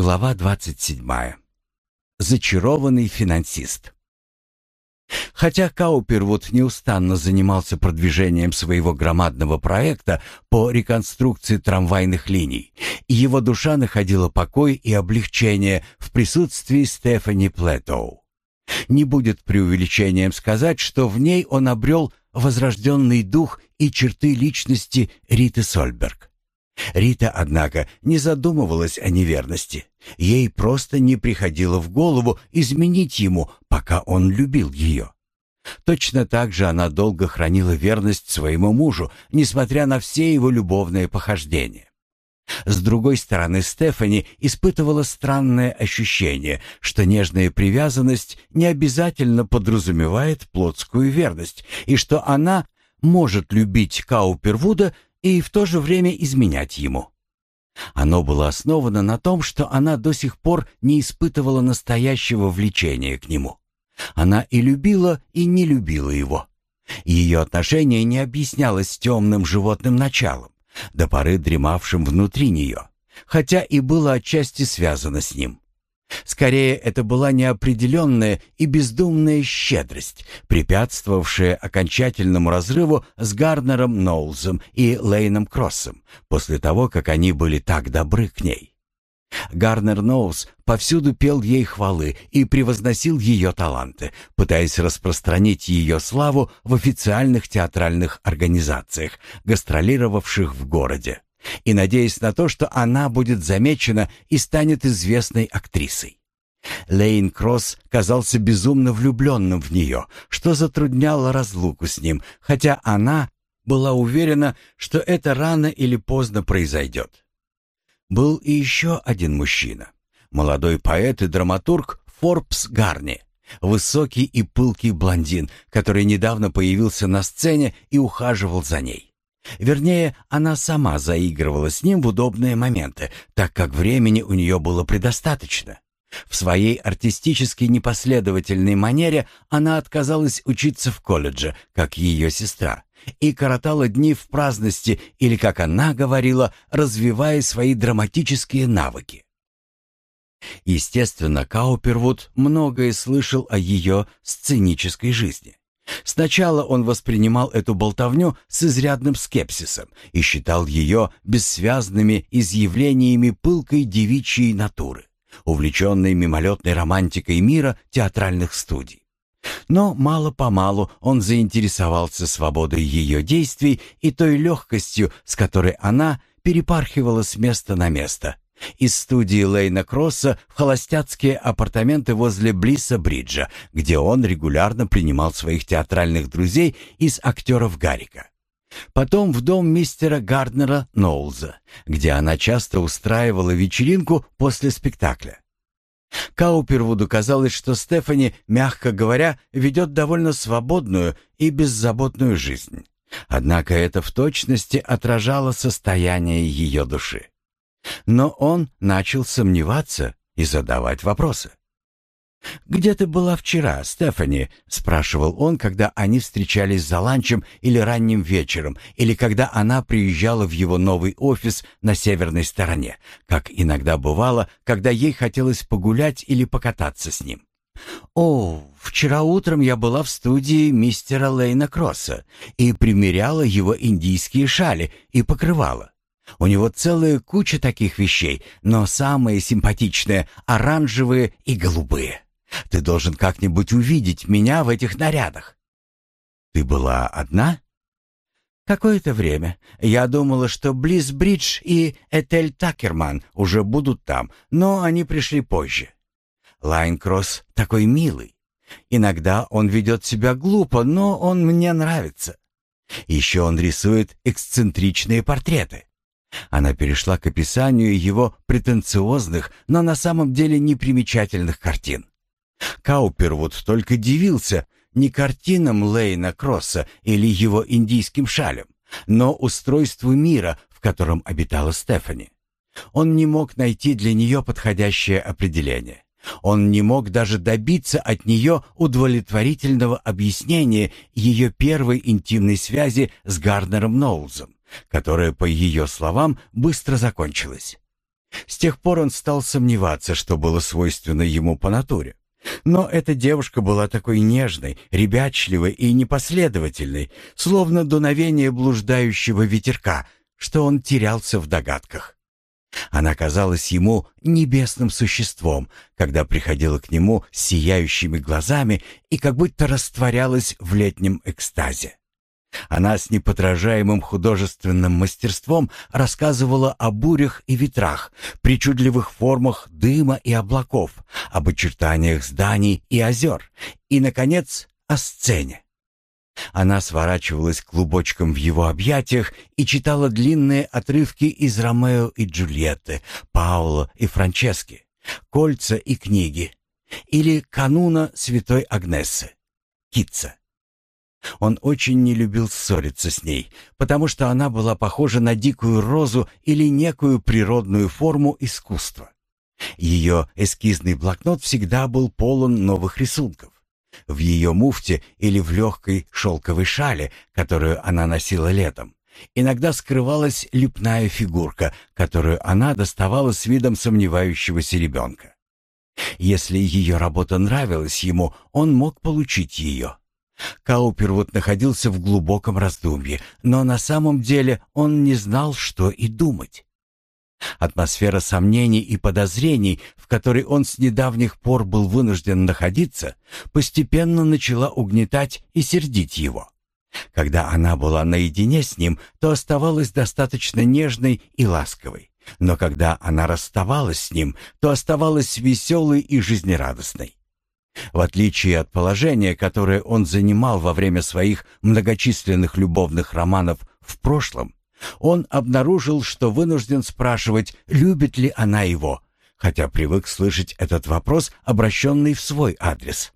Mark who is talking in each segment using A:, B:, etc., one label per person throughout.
A: Глава 27. Зачарованный финансист. Хотя Каупервуд неустанно занимался продвижением своего громадного проекта по реконструкции трамвайных линий, его душа находила покой и облегчение в присутствии Стефани Плетоу. Не будет преувеличением сказать, что в ней он обрел возрожденный дух и черты личности Риты Сольберг. Рита, однако, не задумывалась о неверности. Ей просто не приходило в голову изменить ему, пока он любил ее. Точно так же она долго хранила верность своему мужу, несмотря на все его любовные похождения. С другой стороны, Стефани испытывала странное ощущение, что нежная привязанность не обязательно подразумевает плотскую верность, и что она может любить Каупервуда и в то же время изменять ему. Оно было основано на том, что она до сих пор не испытывала настоящего влечения к нему. Она и любила, и не любила его. Ее отношение не объяснялось темным животным началом, до поры дремавшим внутри нее, хотя и было отчасти связано с ним. Скорее, это была неопределенная и бездумная щедрость, препятствовавшая окончательному разрыву с Гарнером Ноулзом и Лейном Кроссом после того, как они были так добры к ней. Гарнер Ноулз повсюду пел ей хвалы и превозносил ее таланты, пытаясь распространить ее славу в официальных театральных организациях, гастролировавших в городе и надеясь на то, что она будет замечена и станет известной актрисой. Лейн Кросс казался безумно влюбленным в нее, что затрудняло разлуку с ним, хотя она была уверена, что это рано или поздно произойдет. Был и еще один мужчина, молодой поэт и драматург Форбс Гарни, высокий и пылкий блондин, который недавно появился на сцене и ухаживал за ней. Вернее, она сама заигрывала с ним в удобные моменты, так как времени у нее было предостаточно. В своей артистически непоследовательной манере она отказалась учиться в колледже, как ее сестра, и коротала дни в праздности или, как она говорила, развивая свои драматические навыки. Естественно, Каупервуд многое слышал о ее сценической жизни. Сначала он воспринимал эту болтовню с изрядным скепсисом и считал ее бессвязными изъявлениями пылкой девичьей натуры, увлеченной мимолетной романтикой мира театральных студий. Но мало-помалу он заинтересовался свободой ее действий и той легкостью, с которой она перепархивала с места на место – из студии Лейна Кросса в холостяцкие апартаменты возле Блисса-Бриджа, где он регулярно принимал своих театральных друзей из актеров Гарика. Потом в дом мистера Гарднера Ноулза, где она часто устраивала вечеринку после спектакля. Каупервуду казалось, что Стефани, мягко говоря, ведет довольно свободную и беззаботную жизнь. Однако это в точности отражало состояние ее души. Но он начал сомневаться и задавать вопросы. «Где ты была вчера, Стефани?» — спрашивал он, когда они встречались за ланчем или ранним вечером, или когда она приезжала в его новый офис на северной стороне, как иногда бывало, когда ей хотелось погулять или покататься с ним. «О, вчера утром я была в студии мистера Лейна Кросса и примеряла его индийские шали и покрывала. У него целая куча таких вещей, но самые симпатичные — оранжевые и голубые. Ты должен как-нибудь увидеть меня в этих нарядах. Ты была одна? Какое-то время. Я думала, что Близ Бридж и Этель Такерман уже будут там, но они пришли позже. Лайнкросс такой милый. Иногда он ведет себя глупо, но он мне нравится. Еще он рисует эксцентричные портреты. Она перешла к описанию его претенциозных, но на самом деле непримечательных картин. Каупервуд только дивился не картинам Лейна Кросса или его индийским шалям, но устройству мира, в котором обитала Стефани. Он не мог найти для нее подходящее определение. Он не мог даже добиться от нее удовлетворительного объяснения ее первой интимной связи с Гарднером Ноулзом которая, по ее словам, быстро закончилась. С тех пор он стал сомневаться, что было свойственно ему по натуре. Но эта девушка была такой нежной, ребячливой и непоследовательной, словно дуновение блуждающего ветерка, что он терялся в догадках. Она казалась ему небесным существом, когда приходила к нему с сияющими глазами и как будто растворялась в летнем экстазе. Она с неподражаемым художественным мастерством рассказывала о бурях и ветрах, причудливых формах дыма и облаков, об очертаниях зданий и озер, и, наконец, о сцене. Она сворачивалась клубочком в его объятиях и читала длинные отрывки из «Ромео и Джульетты», «Пауло и Франчески», «Кольца и книги» или «Кануна святой Агнессы», «Китца». Он очень не любил ссориться с ней, потому что она была похожа на дикую розу или некую природную форму искусства. Ее эскизный блокнот всегда был полон новых рисунков. В ее муфте или в легкой шелковой шале, которую она носила летом, иногда скрывалась лепная фигурка, которую она доставала с видом сомневающегося ребенка. Если ее работа нравилась ему, он мог получить ее. Каупервуд находился в глубоком раздумье, но на самом деле он не знал, что и думать. Атмосфера сомнений и подозрений, в которой он с недавних пор был вынужден находиться, постепенно начала угнетать и сердить его. Когда она была наедине с ним, то оставалась достаточно нежной и ласковой. Но когда она расставалась с ним, то оставалась веселой и жизнерадостной. В отличие от положения, которое он занимал во время своих многочисленных любовных романов в прошлом, он обнаружил, что вынужден спрашивать, любит ли она его, хотя привык слышать этот вопрос, обращенный в свой адрес.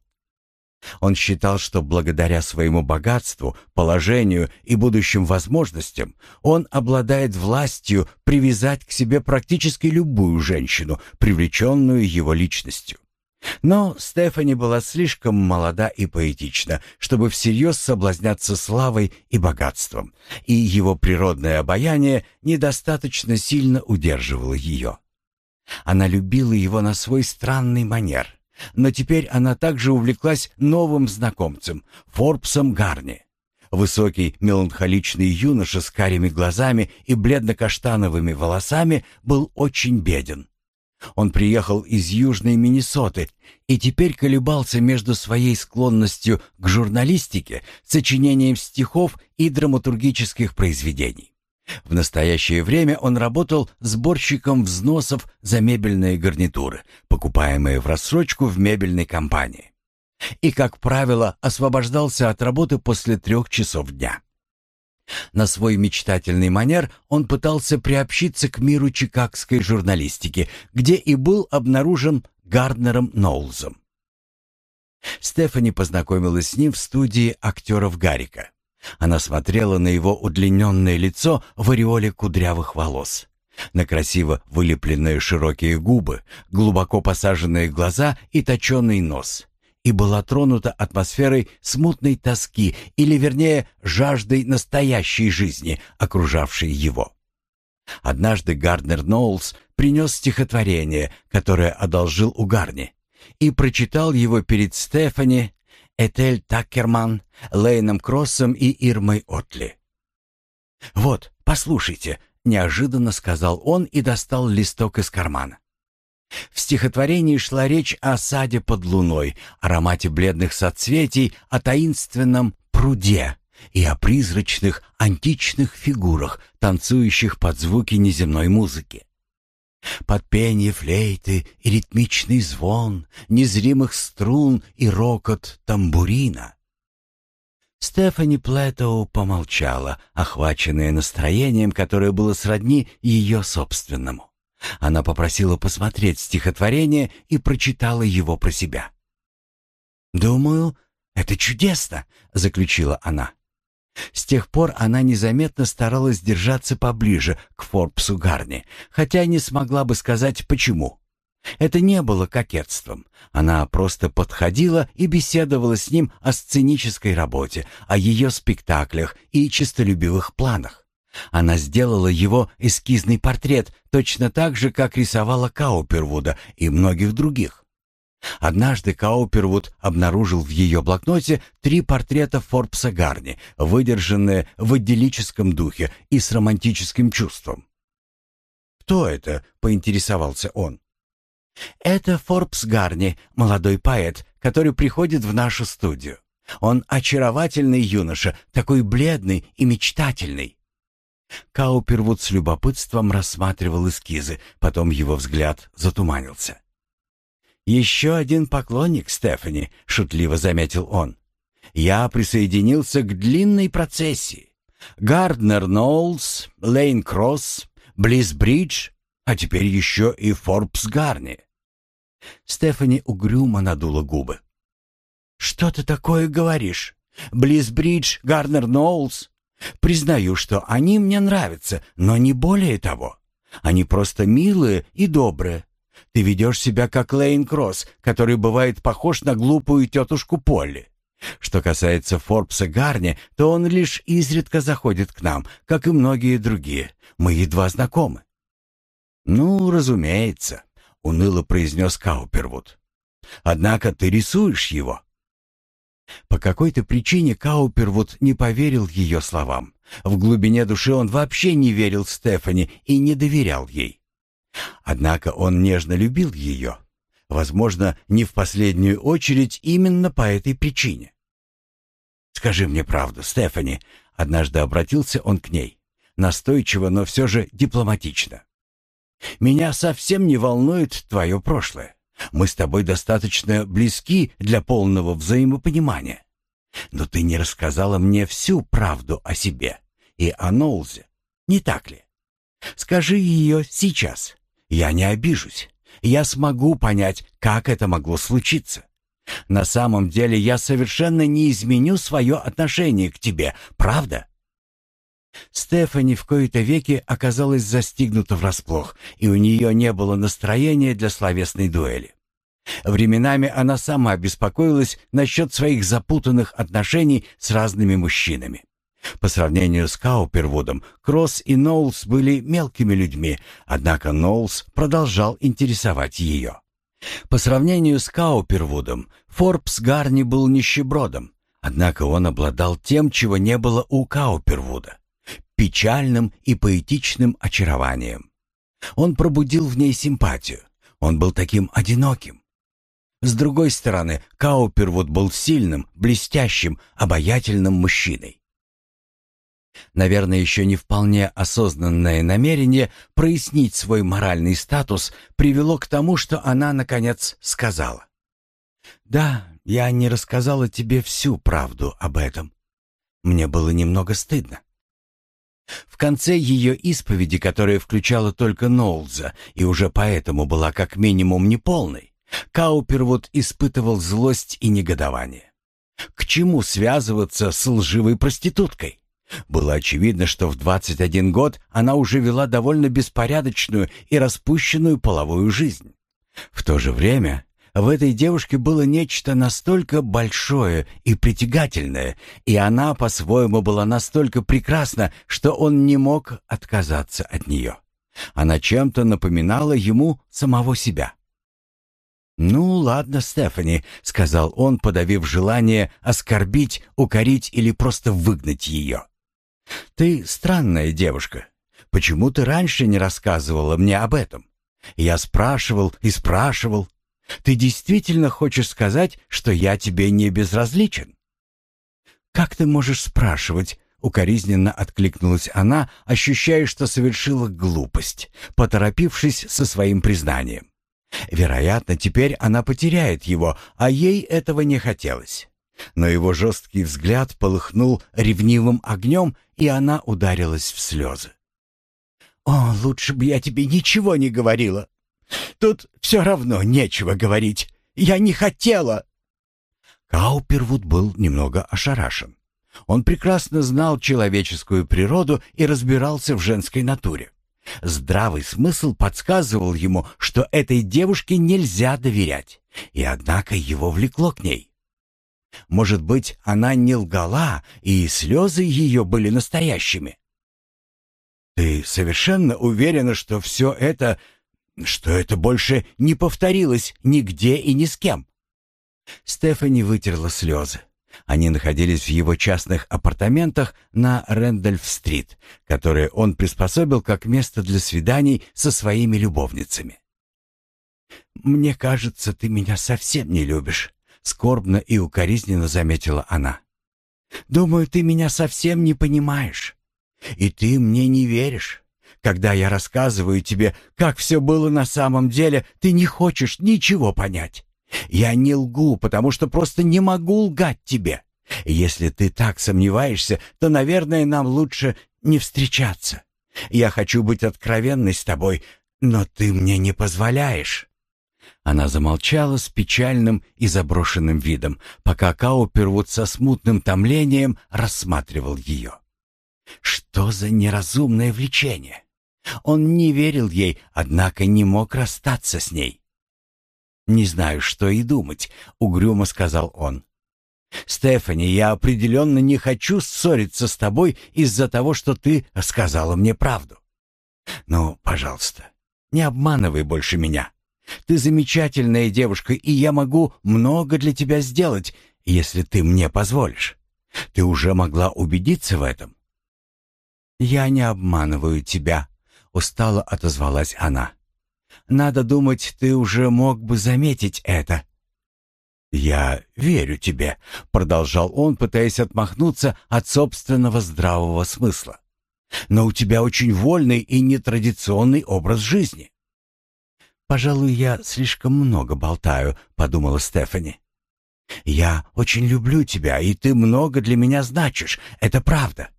A: Он считал, что благодаря своему богатству, положению и будущим возможностям он обладает властью привязать к себе практически любую женщину, привлеченную его личностью. Но Стефани была слишком молода и поэтична, чтобы всерьез соблазняться славой и богатством, и его природное обаяние недостаточно сильно удерживало ее. Она любила его на свой странный манер, но теперь она также увлеклась новым знакомцем, Форбсом Гарни. Высокий меланхоличный юноша с карими глазами и бледно-каштановыми волосами был очень беден. Он приехал из Южной Миннесоты и теперь колебался между своей склонностью к журналистике, сочинением стихов и драматургических произведений. В настоящее время он работал сборщиком взносов за мебельные гарнитуры, покупаемые в рассрочку в мебельной компании. И, как правило, освобождался от работы после трех часов дня. На свой мечтательный манер он пытался приобщиться к миру чикагской журналистики, где и был обнаружен Гарднером Ноулзом. Стефани познакомилась с ним в студии актеров Гарика. Она смотрела на его удлиненное лицо в ореоле кудрявых волос, на красиво вылепленные широкие губы, глубоко посаженные глаза и точеный нос и была тронута атмосферой смутной тоски, или, вернее, жаждой настоящей жизни, окружавшей его. Однажды Гарднер Ноулс принес стихотворение, которое одолжил у Гарни, и прочитал его перед Стефани, Этель Таккерман, Лейном Кроссом и Ирмой Отли. «Вот, послушайте», — неожиданно сказал он и достал листок из кармана. В стихотворении шла речь о саде под луной, аромате бледных соцветий, о таинственном пруде и о призрачных античных фигурах, танцующих под звуки неземной музыки. Под пение флейты и ритмичный звон незримых струн и рокот тамбурина. Стефани Плэтоу помолчала, охваченная настроением, которое было сродни ее собственному. Она попросила посмотреть стихотворение и прочитала его про себя. «Думаю, это чудесно», — заключила она. С тех пор она незаметно старалась держаться поближе к Форбсу Гарни, хотя не смогла бы сказать почему. Это не было кокетством. Она просто подходила и беседовала с ним о сценической работе, о ее спектаклях и честолюбивых планах Она сделала его эскизный портрет точно так же, как рисовала Каупервуда и многих других. Однажды Каупервуд обнаружил в ее блокноте три портрета Форбса Гарни, выдержанные в идиллическом духе и с романтическим чувством. «Кто это?» — поинтересовался он. «Это Форбс Гарни, молодой поэт, который приходит в нашу студию. Он очаровательный юноша, такой бледный и мечтательный. Каупервуд с любопытством рассматривал эскизы, потом его взгляд затуманился. «Еще один поклонник Стефани», — шутливо заметил он. «Я присоединился к длинной процессии. Гарднер Ноулс, Лейн Кросс, Близ Бридж, а теперь еще и Форбс Гарни». Стефани угрюмо надула губы. «Что ты такое говоришь? Близ Бридж, Гарнер Ноулс? Признаю, что они мне нравятся, но не более того. Они просто милые и добрые. Ты ведешь себя как Лейн Кросс, который бывает похож на глупую тетушку Полли. Что касается Форбса Гарни, то он лишь изредка заходит к нам, как и многие другие. Мы едва знакомы». «Ну, разумеется», — уныло произнес Каупервуд. «Однако ты рисуешь его». По какой-то причине Каупервуд не поверил ее словам. В глубине души он вообще не верил Стефани и не доверял ей. Однако он нежно любил ее. Возможно, не в последнюю очередь именно по этой причине. «Скажи мне правду, Стефани», — однажды обратился он к ней. Настойчиво, но все же дипломатично. «Меня совсем не волнует твое прошлое. Мы с тобой достаточно близки для полного взаимопонимания. Но ты не рассказала мне всю правду о себе и о Ноулзе, не так ли? Скажи ее сейчас. Я не обижусь. Я смогу понять, как это могло случиться. На самом деле я совершенно не изменю свое отношение к тебе, правда?» Стефани в кои-то веки оказалась застигнута врасплох, и у нее не было настроения для словесной дуэли. Временами она сама беспокоилась насчет своих запутанных отношений с разными мужчинами. По сравнению с Каупервудом, Кросс и Ноулс были мелкими людьми, однако Ноулс продолжал интересовать ее. По сравнению с Каупервудом, Форбс Гарни был нищебродом, однако он обладал тем, чего не было у Каупервуда — печальным и поэтичным очарованием. Он пробудил в ней симпатию. Он был таким одиноким. С другой стороны, Каупервуд был сильным, блестящим, обаятельным мужчиной. Наверное, еще не вполне осознанное намерение прояснить свой моральный статус привело к тому, что она, наконец, сказала. «Да, я не рассказала тебе всю правду об этом. Мне было немного стыдно». В конце ее исповеди, которая включала только Ноулза и уже поэтому была как минимум неполной, Каупервуд испытывал злость и негодование. К чему связываться с лживой проституткой? Было очевидно, что в 21 год она уже вела довольно беспорядочную и распущенную половую жизнь. В то же время в этой девушке было нечто настолько большое и притягательное, и она по-своему была настолько прекрасна, что он не мог отказаться от нее. Она чем-то напоминала ему самого себя. «Ну, ладно, Стефани», — сказал он, подавив желание оскорбить, укорить или просто выгнать ее. «Ты странная девушка. Почему ты раньше не рассказывала мне об этом? Я спрашивал и спрашивал. Ты действительно хочешь сказать, что я тебе не безразличен?» «Как ты можешь спрашивать?» — укоризненно откликнулась она, ощущая, что совершила глупость, поторопившись со своим признанием. Вероятно, теперь она потеряет его, а ей этого не хотелось. Но его жесткий взгляд полыхнул ревнивым огнем, и она ударилась в слезы. «О, лучше бы я тебе ничего не говорила. Тут все равно нечего говорить. Я не хотела!» Каупервуд был немного ошарашен. Он прекрасно знал человеческую природу и разбирался в женской натуре. Здравый смысл подсказывал ему, что этой девушке нельзя доверять, и однако его влекло к ней. Может быть, она не лгала, и слезы ее были настоящими. Ты совершенно уверена, что все это... что это больше не повторилось нигде и ни с кем?» Стефани вытерла слезы. Они находились в его частных апартаментах на Рэндольф-стрит, которые он приспособил как место для свиданий со своими любовницами. «Мне кажется, ты меня совсем не любишь», — скорбно и укоризненно заметила она. «Думаю, ты меня совсем не понимаешь. И ты мне не веришь. Когда я рассказываю тебе, как все было на самом деле, ты не хочешь ничего понять. Я не лгу, потому что просто не могу лгать тебе. Если ты так сомневаешься, то, наверное, нам лучше не встречаться. Я хочу быть откровенной с тобой, но ты мне не позволяешь». Она замолчала с печальным и заброшенным видом, пока Каупервуд со смутным томлением рассматривал ее. Что за неразумное влечение? Он не верил ей, однако не мог расстаться с ней. «Не знаю, что и думать», — угрюмо сказал он. «Стефани, я определенно не хочу ссориться с тобой из-за того, что ты сказала мне правду. Но, пожалуйста, не обманывай больше меня. Ты замечательная девушка, и я могу много для тебя сделать, если ты мне позволишь. Ты уже могла убедиться в этом». «Я не обманываю тебя», — устало отозвалась она. Надо думать, ты уже мог бы заметить это». «Я верю тебе», — продолжал он, пытаясь отмахнуться от собственного здравого смысла. «Но у тебя очень вольный и нетрадиционный образ жизни». «Пожалуй, я слишком много болтаю», — подумала Стефани. «Я очень люблю тебя, и ты много для меня значишь, это правда.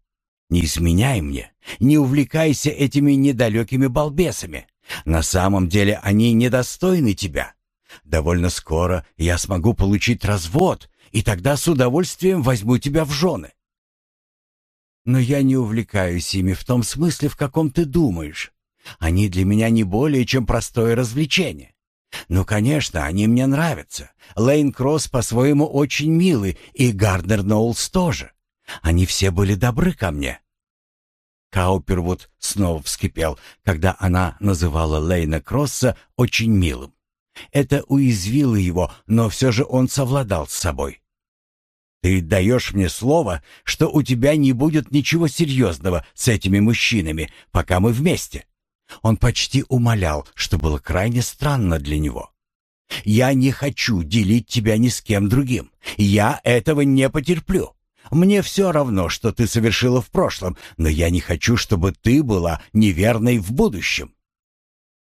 A: Не изменяй мне, не увлекайся этими недалекими балбесами. На самом деле они недостойны тебя. Довольно скоро я смогу получить развод, и тогда с удовольствием возьму тебя в жены. Но я не увлекаюсь ими в том смысле, в каком ты думаешь. Они для меня не более чем простое развлечение. Ну, конечно, они мне нравятся. Лейн Кросс по-своему очень милый, и Гарднер Ноулс тоже. Они все были добры ко мне. Каупервуд снова вскипел, когда она называла Лейна Кросса очень милым. Это уязвило его, но все же он совладал с собой. «Ты даешь мне слово, что у тебя не будет ничего серьезного с этими мужчинами, пока мы вместе». Он почти умолял, что было крайне странно для него. «Я не хочу делить тебя ни с кем другим. Я этого не потерплю. Мне все равно, что ты совершила в прошлом, но я не хочу, чтобы ты была неверной в будущем».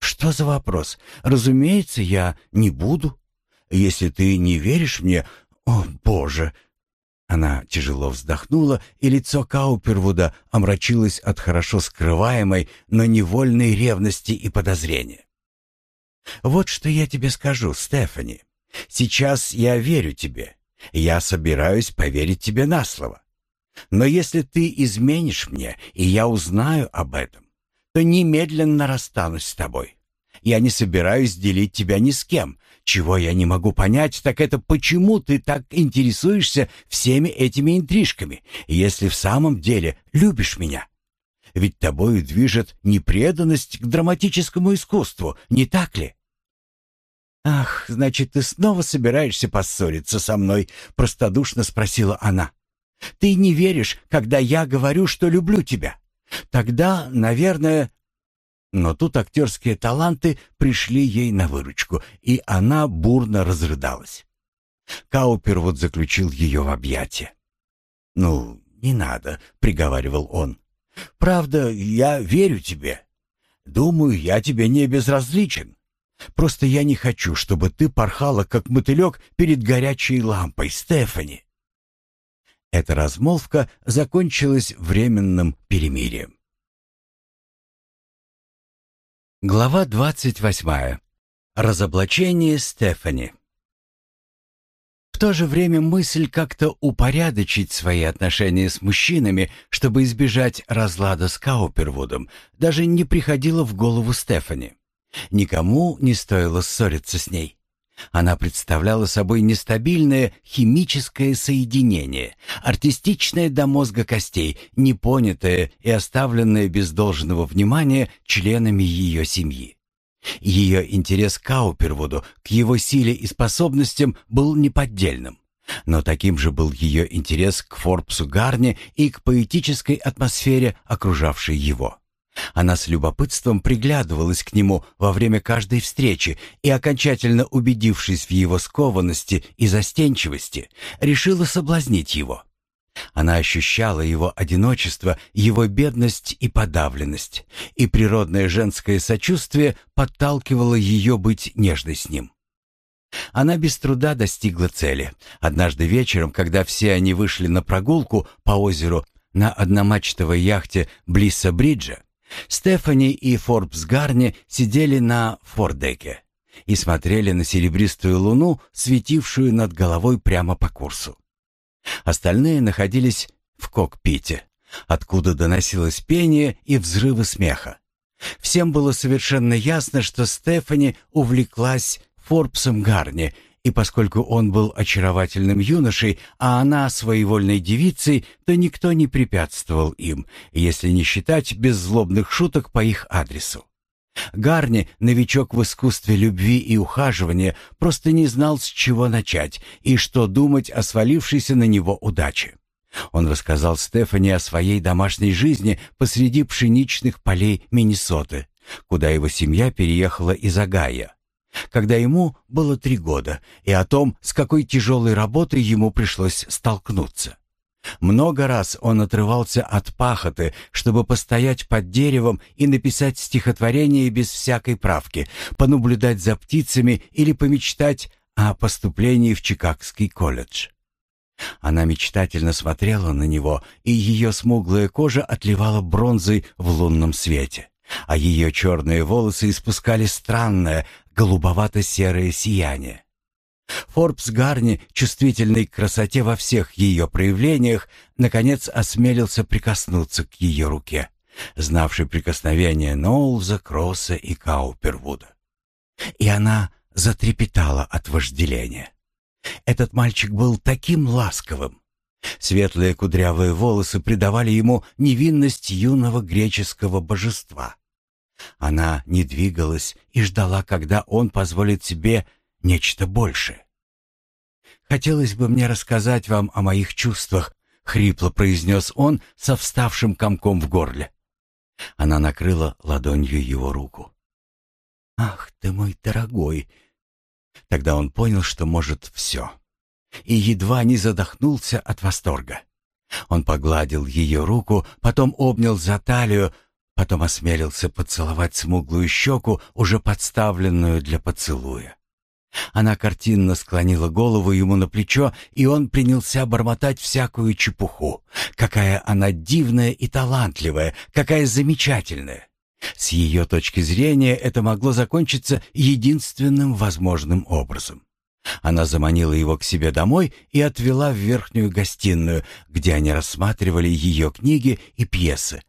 A: «Что за вопрос? Разумеется, я не буду. Если ты не веришь мне... О, Боже!» Она тяжело вздохнула, и лицо Каупервуда омрачилось от хорошо скрываемой, но невольной ревности и подозрения. «Вот что я тебе скажу, Стефани. Сейчас я верю тебе, я собираюсь поверить тебе на слово. Но если ты изменишь мне, и я узнаю об этом, то немедленно расстанусь с тобой. Я не собираюсь делить тебя ни с кем. Чего я не могу понять, так это почему ты так интересуешься всеми этими интрижками, если в самом деле любишь меня. Ведь тобою движет не преданность к драматическому искусству, не так ли? «Ах, значит, ты снова собираешься поссориться со мной?» — простодушно спросила она. «Ты не веришь, когда я говорю, что люблю тебя. Тогда, наверное...» Но тут актерские таланты пришли ей на выручку, и она бурно разрыдалась. Каупер вот заключил ее в объятия. «Ну, не надо», — приговаривал он. «Правда, я верю тебе. Думаю, я тебе не безразличен. Просто я не хочу, чтобы ты порхала, как мотылек, перед горячей лампой, Стефани». Эта размолвка закончилась временным перемирием. Глава двадцать восьмая. Разоблачение Стефани. В то же время мысль как-то упорядочить свои отношения с мужчинами, чтобы избежать разлада с Каупервудом, даже не приходила в голову Стефани. Никому не стоило ссориться с ней. Она представляла собой нестабильное химическое соединение, артистичное до мозга костей, непонятое и оставленное без должного внимания членами ее семьи. Ее интерес к Каупервуду, к его силе и способностям был неподдельным. Но таким же был ее интерес к Форбсу Гарни и к поэтической атмосфере, окружавшей его. Она с любопытством приглядывалась к нему во время каждой встречи и, окончательно убедившись в его скованности и застенчивости, решила соблазнить его. Она ощущала его одиночество, его бедность и подавленность, и природное женское сочувствие подталкивало ее быть нежной с ним. Она без труда достигла цели. Однажды вечером, когда все они вышли на прогулку по озеру на одномачтовой яхте Блисса Бриджа, Стефани и Форбс Гарни сидели на фордеке и смотрели на серебристую луну, светившую над головой прямо по курсу. Остальные находились в кокпите, откуда доносилось пение и взрывы смеха. Всем было совершенно ясно, что Стефани увлеклась Форбсом Гарни и поскольку он был очаровательным юношей, а она своевольной девицей, то никто не препятствовал им, если не считать беззлобных шуток по их адресу. Гарни, новичок в искусстве любви и ухаживания, просто не знал, с чего начать и что думать о свалившейся на него удаче. Он рассказал Стефани о своей домашней жизни посреди пшеничных полей Миннесоты, куда его семья переехала из Агая когда ему было три года, и о том, с какой тяжелой работой ему пришлось столкнуться. Много раз он отрывался от пахоты, чтобы постоять под деревом и написать стихотворение без всякой правки, понаблюдать за птицами или помечтать о поступлении в Чикагский колледж. Она мечтательно смотрела на него, и ее смуглая кожа отливала бронзой в лунном свете, а ее черные волосы испускали странное, голубовато-серое сияние. Форбс Гарни, чувствительный к красоте во всех ее проявлениях, наконец осмелился прикоснуться к ее руке, знавшей прикосновение Ноулза, Кросса и Каупервуда. И она затрепетала от вожделения. Этот мальчик был таким ласковым. Светлые кудрявые волосы придавали ему невинность юного греческого божества. Она не двигалась и ждала, когда он позволит себе нечто большее. «Хотелось бы мне рассказать вам о моих чувствах», — хрипло произнес он со вставшим комком в горле. Она накрыла ладонью его руку. «Ах ты мой дорогой!» Тогда он понял, что может все. И едва не задохнулся от восторга. Он погладил ее руку, потом обнял за талию, Потом осмелился поцеловать смуглую щеку, уже подставленную для поцелуя. Она картинно склонила голову ему на плечо, и он принялся бормотать всякую чепуху. Какая она дивная и талантливая, какая замечательная. С ее точки зрения это могло закончиться единственным возможным образом. Она заманила его к себе домой и отвела в верхнюю гостиную, где они рассматривали ее книги и пьесы,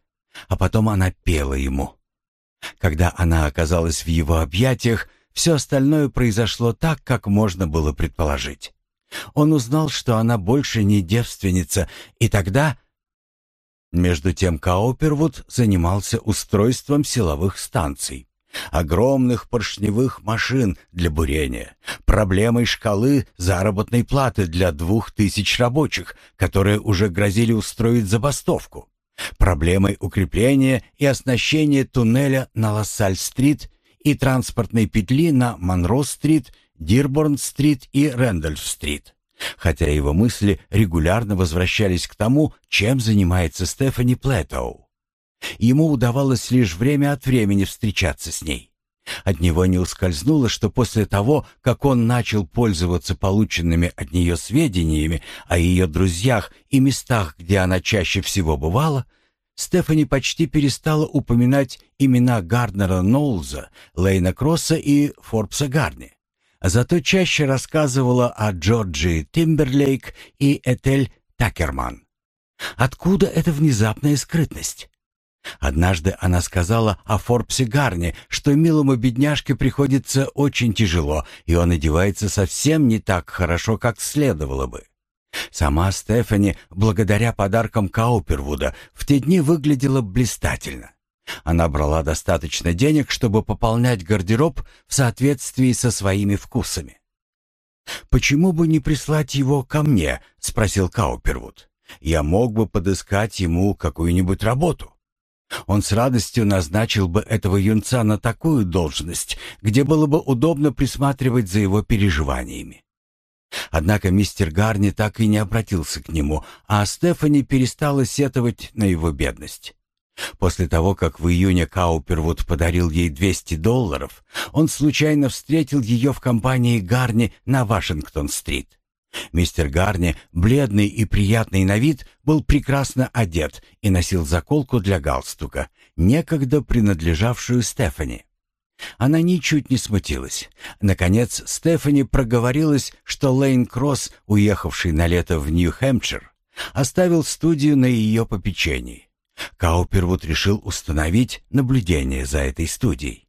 A: а потом она пела ему. Когда она оказалась в его объятиях, все остальное произошло так, как можно было предположить. Он узнал, что она больше не девственница, и тогда... Между тем Каупервуд занимался устройством силовых станций, огромных поршневых машин для бурения, проблемой шкалы заработной платы для двух тысяч рабочих, которые уже грозили устроить забастовку проблемой укрепления и оснащения туннеля на Лассаль-стрит и транспортной петли на Монро-стрит, Дирборн-стрит и Рэндольф-стрит. Хотя его мысли регулярно возвращались к тому, чем занимается Стефани Плэтоу. Ему удавалось лишь время от времени встречаться с ней. От него не ускользнуло, что после того, как он начал пользоваться полученными от нее сведениями о ее друзьях и местах, где она чаще всего бывала, Стефани почти перестала упоминать имена Гарднера Ноулза, Лейна Кросса и Форбса Гарни. Зато чаще рассказывала о Джорджи Тимберлейк и Этель Такерман. Откуда эта внезапная скрытность? Однажды она сказала о Форбсе Гарне, что милому бедняжке приходится очень тяжело, и он одевается совсем не так хорошо, как следовало бы. Сама Стефани, благодаря подаркам Каупервуда, в те дни выглядела блистательно. Она брала достаточно денег, чтобы пополнять гардероб в соответствии со своими вкусами. «Почему бы не прислать его ко мне?» — спросил Каупервуд. «Я мог бы подыскать ему какую-нибудь работу». Он с радостью назначил бы этого юнца на такую должность, где было бы удобно присматривать за его переживаниями. Однако мистер Гарни так и не обратился к нему, а Стефани перестала сетовать на его бедность. После того, как в июне Каупервуд подарил ей 200 долларов, он случайно встретил ее в компании Гарни на Вашингтон-стрит. Мистер Гарни, бледный и приятный на вид, был прекрасно одет и носил заколку для галстука, некогда принадлежавшую Стефани. Она ничуть не смутилась. Наконец, Стефани проговорилась, что Лейн Кросс, уехавший на лето в Нью-Хэмпшир, оставил студию на ее попечении. Каупервуд решил установить наблюдение за этой студией.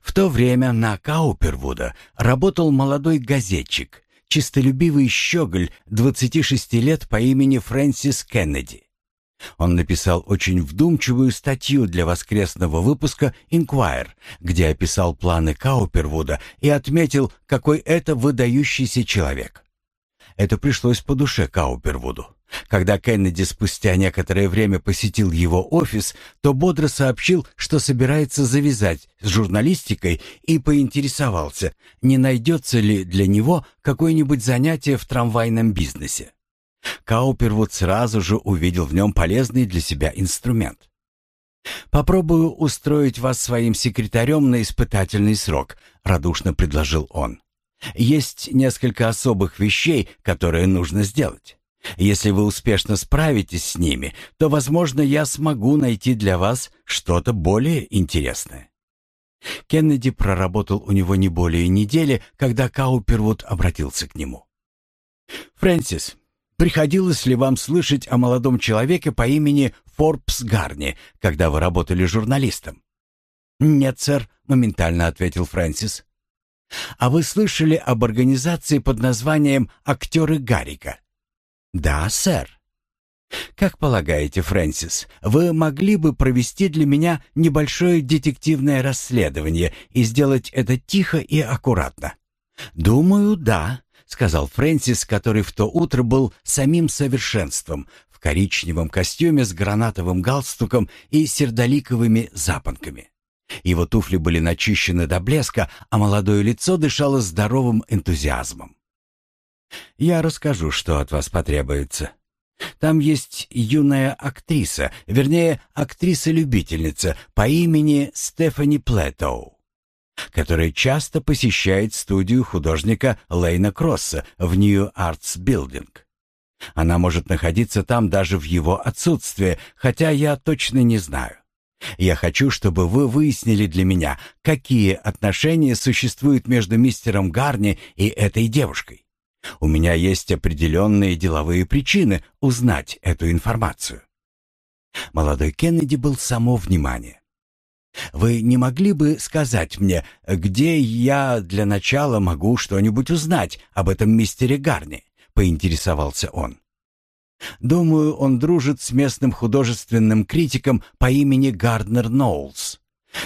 A: В то время на Каупервуда работал молодой газетчик, чистолюбивый щеголь 26 лет по имени Фрэнсис Кеннеди. Он написал очень вдумчивую статью для воскресного выпуска «Инквайр», где описал планы Каупервуда и отметил, какой это выдающийся человек. Это пришлось по душе Каупервуду. Когда Кеннеди спустя некоторое время посетил его офис, то бодро сообщил, что собирается завязать с журналистикой и поинтересовался, не найдется ли для него какое-нибудь занятие в трамвайном бизнесе. Каупервуд сразу же увидел в нем полезный для себя инструмент. «Попробую устроить вас своим секретарем на испытательный срок», — радушно предложил он. «Есть несколько особых вещей, которые нужно сделать. Если вы успешно справитесь с ними, то, возможно, я смогу найти для вас что-то более интересное». Кеннеди проработал у него не более недели, когда Каупервуд обратился к нему. «Фрэнсис, приходилось ли вам слышать о молодом человеке по имени Форбс Гарни, когда вы работали журналистом?» «Нет, сэр», — моментально ответил Фрэнсис. «А вы слышали об организации под названием «Актеры Гарика»?» «Да, сэр». «Как полагаете, Фрэнсис, вы могли бы провести для меня небольшое детективное расследование и сделать это тихо и аккуратно?» «Думаю, да», — сказал Фрэнсис, который в то утро был самим совершенством, в коричневом костюме с гранатовым галстуком и сердоликовыми запонками. Его туфли были начищены до блеска, а молодое лицо дышало здоровым энтузиазмом. Я расскажу, что от вас потребуется. Там есть юная актриса, вернее, актриса-любительница по имени Стефани Плетоу, которая часто посещает студию художника Лейна Кросса в New Arts Building. Она может находиться там даже в его отсутствие, хотя я точно не знаю. Я хочу, чтобы вы выяснили для меня, какие отношения существуют между мистером Гарни и этой девушкой. У меня есть определенные деловые причины узнать эту информацию. Молодой Кеннеди был само внимание. Вы не могли бы сказать мне, где я для начала могу что-нибудь узнать об этом мистере Гарни? поинтересовался он. Думаю, он дружит с местным художественным критиком по имени Гарднер Ноулс.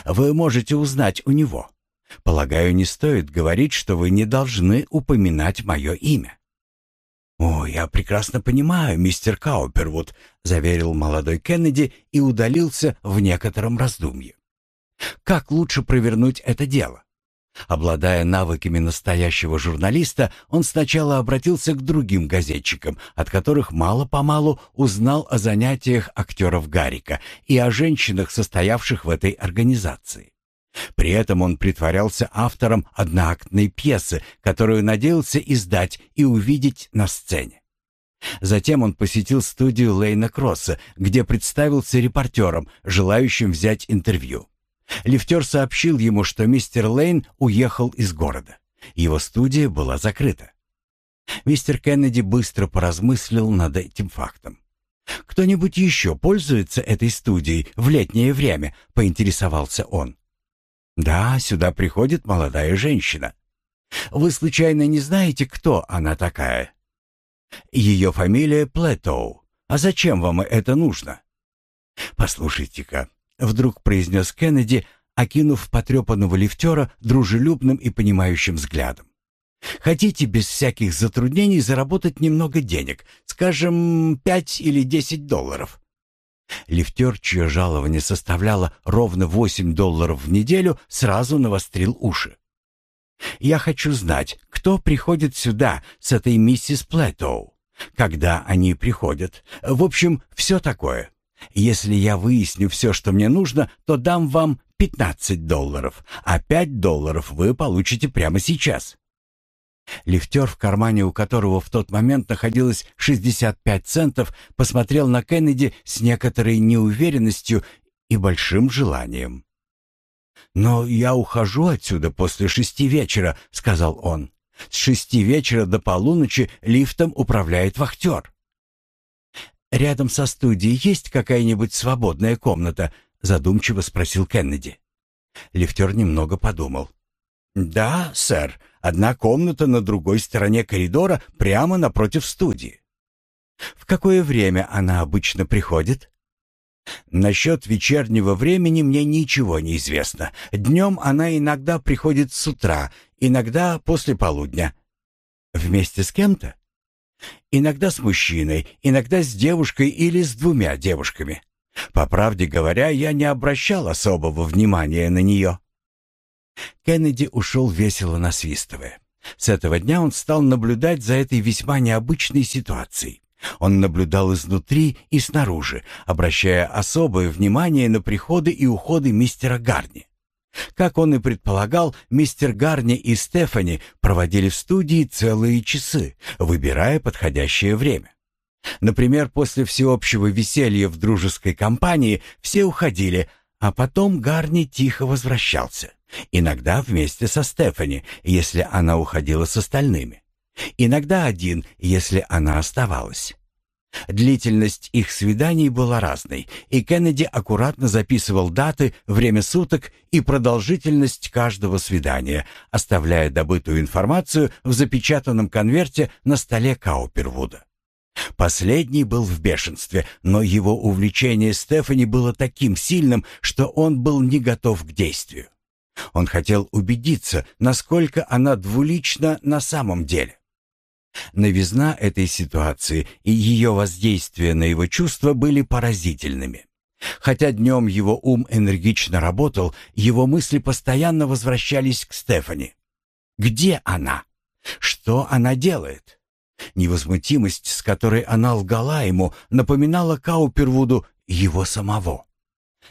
A: Вы можете узнать у него. Полагаю, не стоит говорить, что вы не должны упоминать мое имя». «О, я прекрасно понимаю, мистер Каупервуд», — заверил молодой Кеннеди и удалился в некотором раздумье. «Как лучше провернуть это дело?» Обладая навыками настоящего журналиста, он сначала обратился к другим газетчикам, от которых мало-помалу узнал о занятиях актеров Гарика и о женщинах, состоявших в этой организации. При этом он притворялся автором одноактной пьесы, которую надеялся издать и увидеть на сцене. Затем он посетил студию Лейна Кросса, где представился репортером, желающим взять интервью. Лифтер сообщил ему, что мистер Лейн уехал из города. Его студия была закрыта. Мистер Кеннеди быстро поразмыслил над этим фактом. «Кто-нибудь еще пользуется этой студией в летнее время?» — поинтересовался он. «Да, сюда приходит молодая женщина. Вы случайно не знаете, кто она такая?» «Ее фамилия Плетоу. А зачем вам это нужно?» «Послушайте-ка», — вдруг произнес Кеннеди, окинув потрепанного лифтера дружелюбным и понимающим взглядом. Хотите без всяких затруднений заработать немного денег, скажем, пять или десять долларов? Лифтер, чье жалование составляло ровно восемь долларов в неделю, сразу навострил уши. «Я хочу знать, кто приходит сюда с этой миссис Плэтоу, когда они приходят, в общем, все такое. Если я выясню все, что мне нужно, то дам вам пятнадцать долларов, а пять долларов вы получите прямо сейчас». Лифтер, в кармане у которого в тот момент находилось 65 центов, посмотрел на Кеннеди с некоторой неуверенностью и большим желанием. «Но я ухожу отсюда после шести вечера», — сказал он. «С шести вечера до полуночи лифтом управляет вахтер». «Рядом со студией есть какая-нибудь свободная комната?» — задумчиво спросил Кеннеди. Лифтер немного подумал. «Да, сэр, одна комната на другой стороне коридора, прямо напротив студии». «В какое время она обычно приходит?» «Насчет вечернего времени мне ничего не известно. Днем она иногда приходит с утра, иногда после полудня». «Вместе с кем-то?» «Иногда с мужчиной, иногда с девушкой или с двумя девушками. По правде говоря, я не обращал особого внимания на нее». Кеннеди ушел весело насвистывая. С этого дня он стал наблюдать за этой весьма необычной ситуацией. Он наблюдал изнутри и снаружи, обращая особое внимание на приходы и уходы мистера Гарни. Как он и предполагал, мистер Гарни и Стефани проводили в студии целые часы, выбирая подходящее время. Например, после всеобщего веселья в дружеской компании все уходили, а потом Гарни тихо возвращался. Иногда вместе со Стефани, если она уходила с остальными. Иногда один, если она оставалась. Длительность их свиданий была разной, и Кеннеди аккуратно записывал даты, время суток и продолжительность каждого свидания, оставляя добытую информацию в запечатанном конверте на столе Каупервуда. Последний был в бешенстве, но его увлечение Стефани было таким сильным, что он был не готов к действию. Он хотел убедиться, насколько она двулична на самом деле. Новизна этой ситуации и ее воздействие на его чувства были поразительными. Хотя днем его ум энергично работал, его мысли постоянно возвращались к Стефани. Где она? Что она делает? Невозмутимость, с которой она лгала ему, напоминала Каупервуду его самого.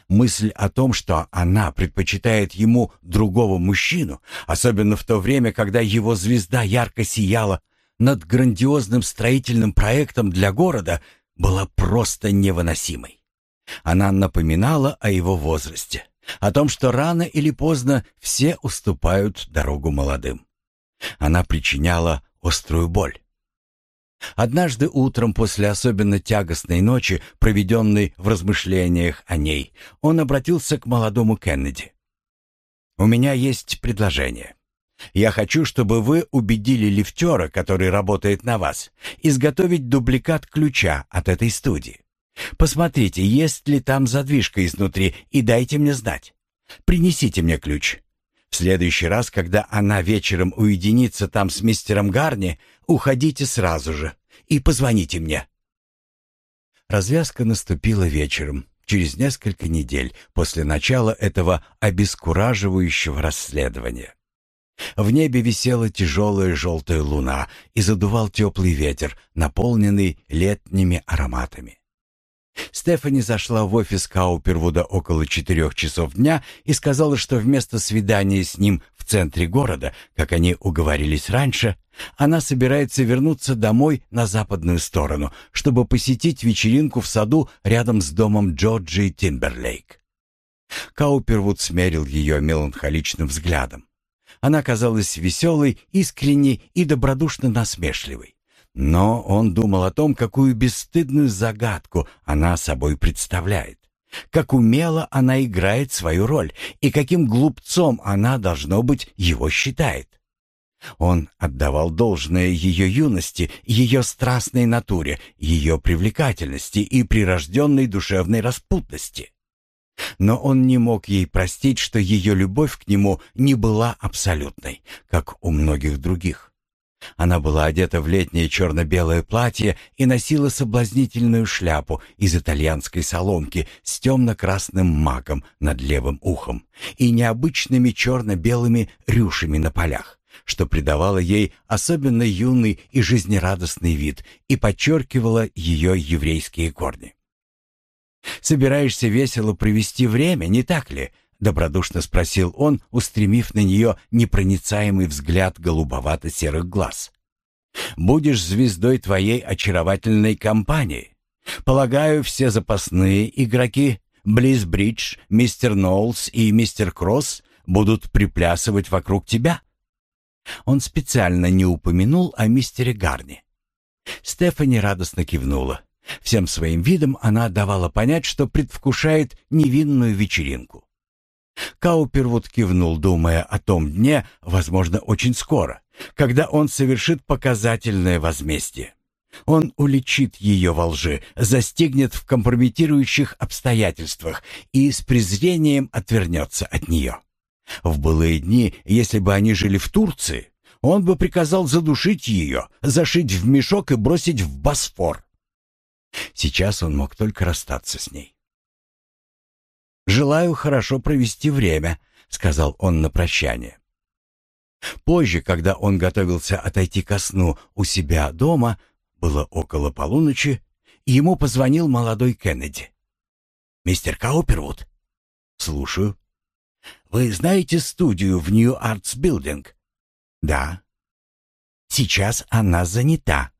A: Мысль о том, что она предпочитает ему другого мужчину, особенно в то время, когда его звезда ярко сияла над грандиозным строительным проектом для города, была просто невыносимой. Она напоминала о его возрасте, о том, что рано или поздно все уступают дорогу молодым. Она причиняла острую боль. Однажды утром после особенно тягостной ночи, проведенной в размышлениях о ней, он обратился к молодому Кеннеди. «У меня есть предложение. Я хочу, чтобы вы убедили лифтера, который работает на вас, изготовить дубликат ключа от этой студии. Посмотрите, есть ли там задвижка изнутри, и дайте мне знать. Принесите мне ключ. Следующий раз, когда она вечером уединится там с мистером Гарни, уходите сразу же и позвоните мне». Развязка наступила вечером, через несколько недель после начала этого обескураживающего расследования. В небе висела тяжелая желтая луна и задувал теплый ветер, наполненный летними ароматами. Стефани зашла в офис Каупервуда около четырех часов дня и сказала, что вместо свидания с ним в центре города, как они уговорились раньше, она собирается вернуться домой на западную сторону, чтобы посетить вечеринку в саду рядом с домом Джорджи Тимберлейк. Каупервуд смерил ее меланхоличным взглядом. Она казалась веселой, искренней и добродушно насмешливой. Но он думал о том, какую бесстыдную загадку она собой представляет, как умело она играет свою роль и каким глупцом она, должно быть, его считает. Он отдавал должное ее юности, ее страстной натуре, ее привлекательности и прирожденной душевной распутности. Но он не мог ей простить, что ее любовь к нему не была абсолютной, как у многих других. Она была одета в летнее черно-белое платье и носила соблазнительную шляпу из итальянской соломки с темно-красным маком над левым ухом и необычными черно-белыми рюшами на полях, что придавало ей особенно юный и жизнерадостный вид и подчеркивало ее еврейские корни. «Собираешься весело провести время, не так ли?» — добродушно спросил он, устремив на нее непроницаемый взгляд голубовато-серых глаз. «Будешь звездой твоей очаровательной компании. Полагаю, все запасные игроки, Близ Бридж, мистер Ноулс и мистер Кросс, будут приплясывать вокруг тебя?» Он специально не упомянул о мистере Гарни. Стефани радостно кивнула. Всем своим видом она давала понять, что предвкушает невинную вечеринку. Каупервуд кивнул, думая о том дне, возможно, очень скоро, когда он совершит показательное возмездие. Он уличит ее во лжи, застигнет в компрометирующих обстоятельствах и с презрением отвернется от нее. В былые дни, если бы они жили в Турции, он бы приказал задушить ее, зашить в мешок и бросить в Босфор. Сейчас он мог только расстаться с ней. «Желаю хорошо провести время», — сказал он на прощание. Позже, когда он готовился отойти ко сну у себя дома, было около полуночи, ему позвонил молодой Кеннеди. «Мистер Каупервуд?» «Слушаю». «Вы знаете студию в Нью-Артс Билдинг?» «Да». «Сейчас она занята».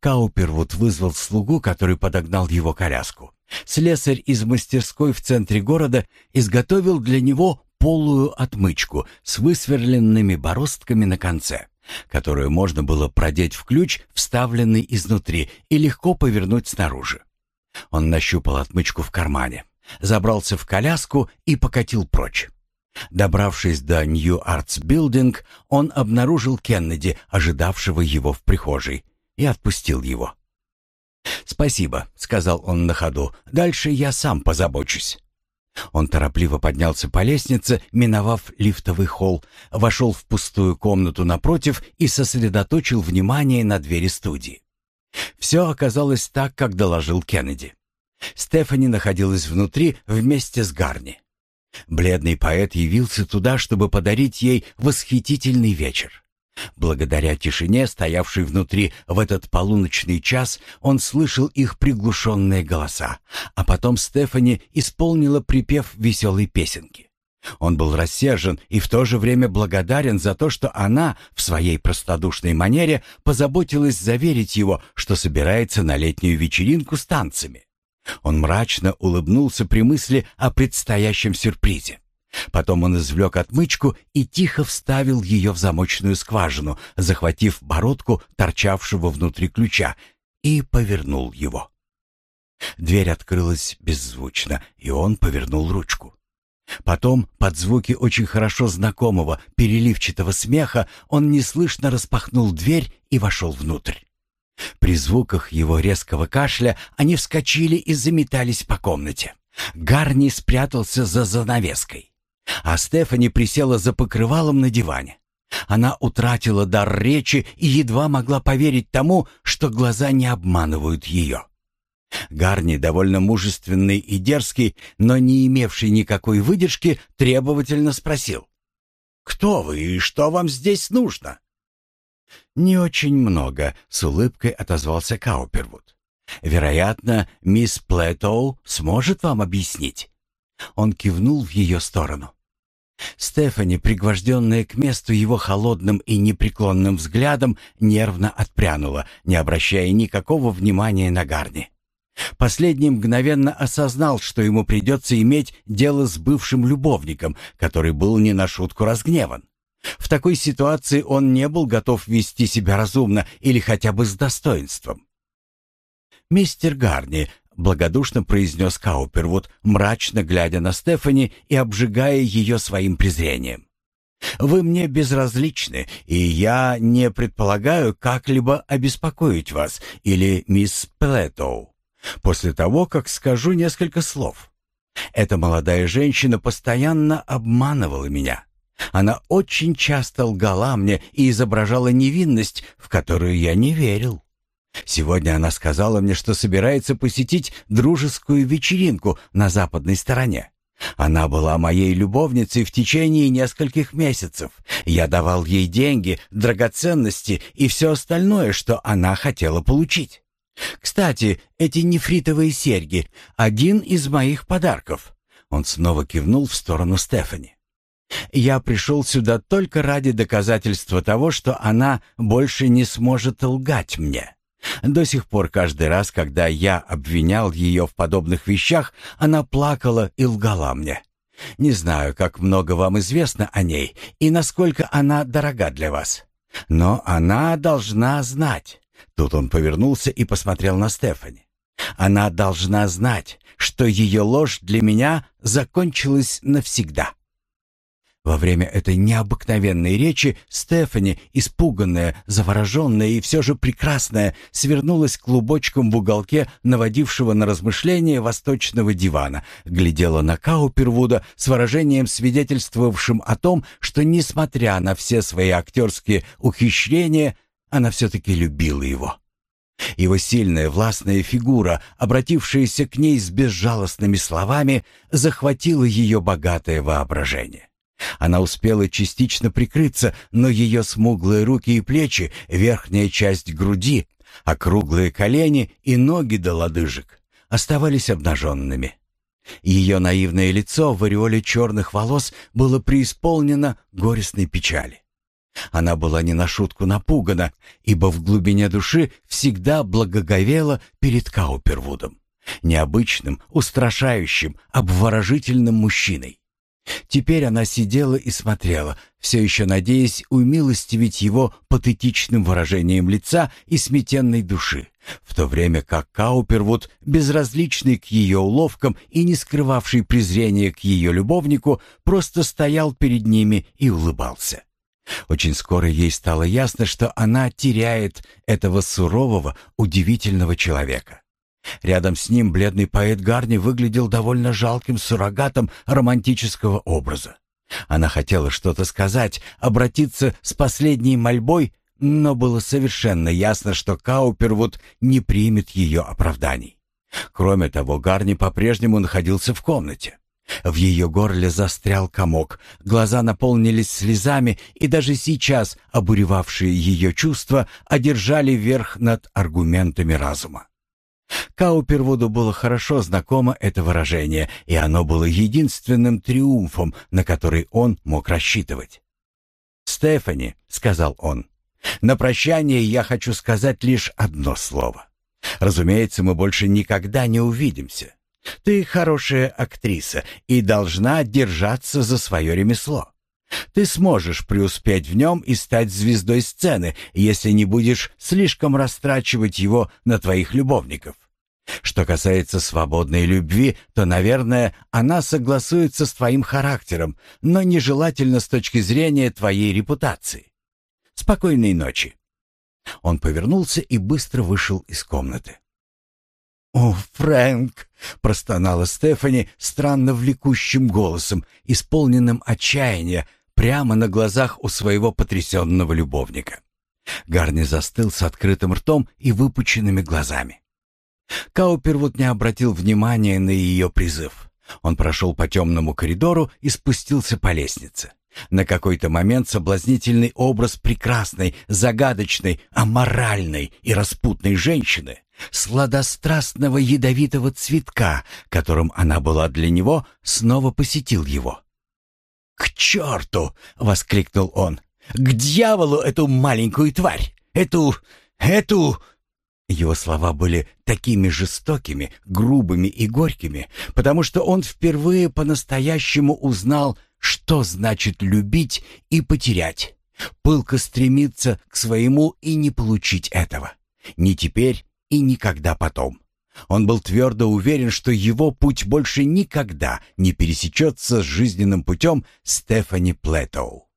A: Каупервуд вызвал слугу, который подогнал его коляску. Слесарь из мастерской в центре города изготовил для него полую отмычку с высверленными бороздками на конце, которую можно было продеть в ключ, вставленный изнутри, и легко повернуть снаружи. Он нащупал отмычку в кармане, забрался в коляску и покатил прочь. Добравшись до Нью-Артс Билдинг, он обнаружил Кеннеди, ожидавшего его в прихожей, и отпустил его. «Спасибо», — сказал он на ходу. «Дальше я сам позабочусь». Он торопливо поднялся по лестнице, миновав лифтовый холл, вошел в пустую комнату напротив и сосредоточил внимание на двери студии. Все оказалось так, как доложил Кеннеди. Стефани находилась внутри вместе с Гарни. Бледный поэт явился туда, чтобы подарить ей восхитительный вечер. Благодаря тишине, стоявшей внутри в этот полуночный час, он слышал их приглушенные голоса, а потом Стефани исполнила припев веселой песенки. Он был рассержен и в то же время благодарен за то, что она в своей простодушной манере позаботилась заверить его, что собирается на летнюю вечеринку с танцами. Он мрачно улыбнулся при мысли о предстоящем сюрпризе. Потом он извлек отмычку и тихо вставил ее в замочную скважину, захватив бородку торчавшего внутри ключа, и повернул его. Дверь открылась беззвучно, и он повернул ручку. Потом, под звуки очень хорошо знакомого переливчатого смеха, он неслышно распахнул дверь и вошел внутрь. При звуках его резкого кашля они вскочили и заметались по комнате. Гарни спрятался за занавеской. А Стефани присела за покрывалом на диване. Она утратила дар речи и едва могла поверить тому, что глаза не обманывают ее. Гарни, довольно мужественный и дерзкий, но не имевший никакой выдержки, требовательно спросил. «Кто вы и что вам здесь нужно?» «Не очень много», — с улыбкой отозвался Каупервуд. «Вероятно, мисс Плэтоу сможет вам объяснить». Он кивнул в ее сторону. Стефани, пригвожденная к месту его холодным и непреклонным взглядом, нервно отпрянула, не обращая никакого внимания на Гарни. Последний мгновенно осознал, что ему придется иметь дело с бывшим любовником, который был не на шутку разгневан. В такой ситуации он не был готов вести себя разумно или хотя бы с достоинством. «Мистер Гарни», — благодушно произнес Каупервуд, мрачно глядя на Стефани и обжигая ее своим презрением. «Вы мне безразличны, и я не предполагаю как-либо обеспокоить вас или мисс Плетоу после того, как скажу несколько слов. Эта молодая женщина постоянно обманывала меня. Она очень часто лгала мне и изображала невинность, в которую я не верил. Сегодня она сказала мне, что собирается посетить дружескую вечеринку на западной стороне. Она была моей любовницей в течение нескольких месяцев. Я давал ей деньги, драгоценности и все остальное, что она хотела получить. Кстати, эти нефритовые серьги — один из моих подарков. Он снова кивнул в сторону Стефани. Я пришел сюда только ради доказательства того, что она больше не сможет лгать мне. До сих пор каждый раз, когда я обвинял ее в подобных вещах, она плакала и лгала мне. Не знаю, как много вам известно о ней и насколько она дорога для вас. Но она должна знать. Тут он повернулся и посмотрел на Стефани. Она должна знать, что ее ложь для меня закончилась навсегда. Во время этой необыкновенной речи Стефани, испуганная, завороженная и все же прекрасная, свернулась клубочком в уголке наводившего на размышления восточного дивана, глядела на Каупервуда с выражением, свидетельствовавшим о том, что, несмотря на все свои актерские ухищрения, она все-таки любила его. Его сильная властная фигура, обратившаяся к ней с безжалостными словами, захватила ее богатое воображение. Она успела частично прикрыться, но ее смуглые руки и плечи, верхняя часть груди, округлые колени и ноги до лодыжек оставались обнаженными. Ее наивное лицо в ореоле черных волос было преисполнено горестной печали. Она была не на шутку напугана, ибо в глубине души всегда благоговела перед Каупервудом, необычным, устрашающим, обворожительным мужчиной. Теперь она сидела и смотрела, все еще надеясь умилостивить его патетичным выражением лица и сметенной души, в то время как Каупервуд, безразличный к ее уловкам и не скрывавший презрения к ее любовнику, просто стоял перед ними и улыбался. Очень скоро ей стало ясно, что она теряет этого сурового, удивительного человека. Рядом с ним бледный поэт Гарни выглядел довольно жалким суррогатом романтического образа. Она хотела что-то сказать, обратиться с последней мольбой, но было совершенно ясно, что Каупервуд не примет ее оправданий. Кроме того, Гарни по-прежнему находился в комнате. В ее горле застрял комок, глаза наполнились слезами, и даже сейчас обуревавшие ее чувства одержали верх над аргументами разума. Каупервуду было хорошо знакомо это выражение, и оно было единственным триумфом, на который он мог рассчитывать. «Стефани», — сказал он, — «на прощание я хочу сказать лишь одно слово. Разумеется, мы больше никогда не увидимся. Ты хорошая актриса и должна держаться за свое ремесло. Ты сможешь преуспеть в нем и стать звездой сцены, если не будешь слишком растрачивать его на твоих любовников. Что касается свободной любви, то, наверное, она согласуется с твоим характером, но нежелательно с точки зрения твоей репутации. Спокойной ночи. Он повернулся и быстро вышел из комнаты. «О, Фрэнк!» — простонала Стефани странно влекущим голосом, исполненным отчаяния, прямо на глазах у своего потрясенного любовника. Гарни застыл с открытым ртом и выпученными глазами. Каупервуд не обратил внимания на ее призыв. Он прошел по темному коридору и спустился по лестнице. На какой-то момент соблазнительный образ прекрасной, загадочной, аморальной и распутной женщины, сладострастного ядовитого цветка, которым она была для него, снова посетил его. «К черту!» — воскликнул он. «К дьяволу эту маленькую тварь! Эту... эту...» Его слова были такими жестокими, грубыми и горькими, потому что он впервые по-настоящему узнал, что значит любить и потерять. Пылко стремиться к своему и не получить этого. Ни теперь и никогда потом. Он был твердо уверен, что его путь больше никогда не пересечется с жизненным путем Стефани Плетоу.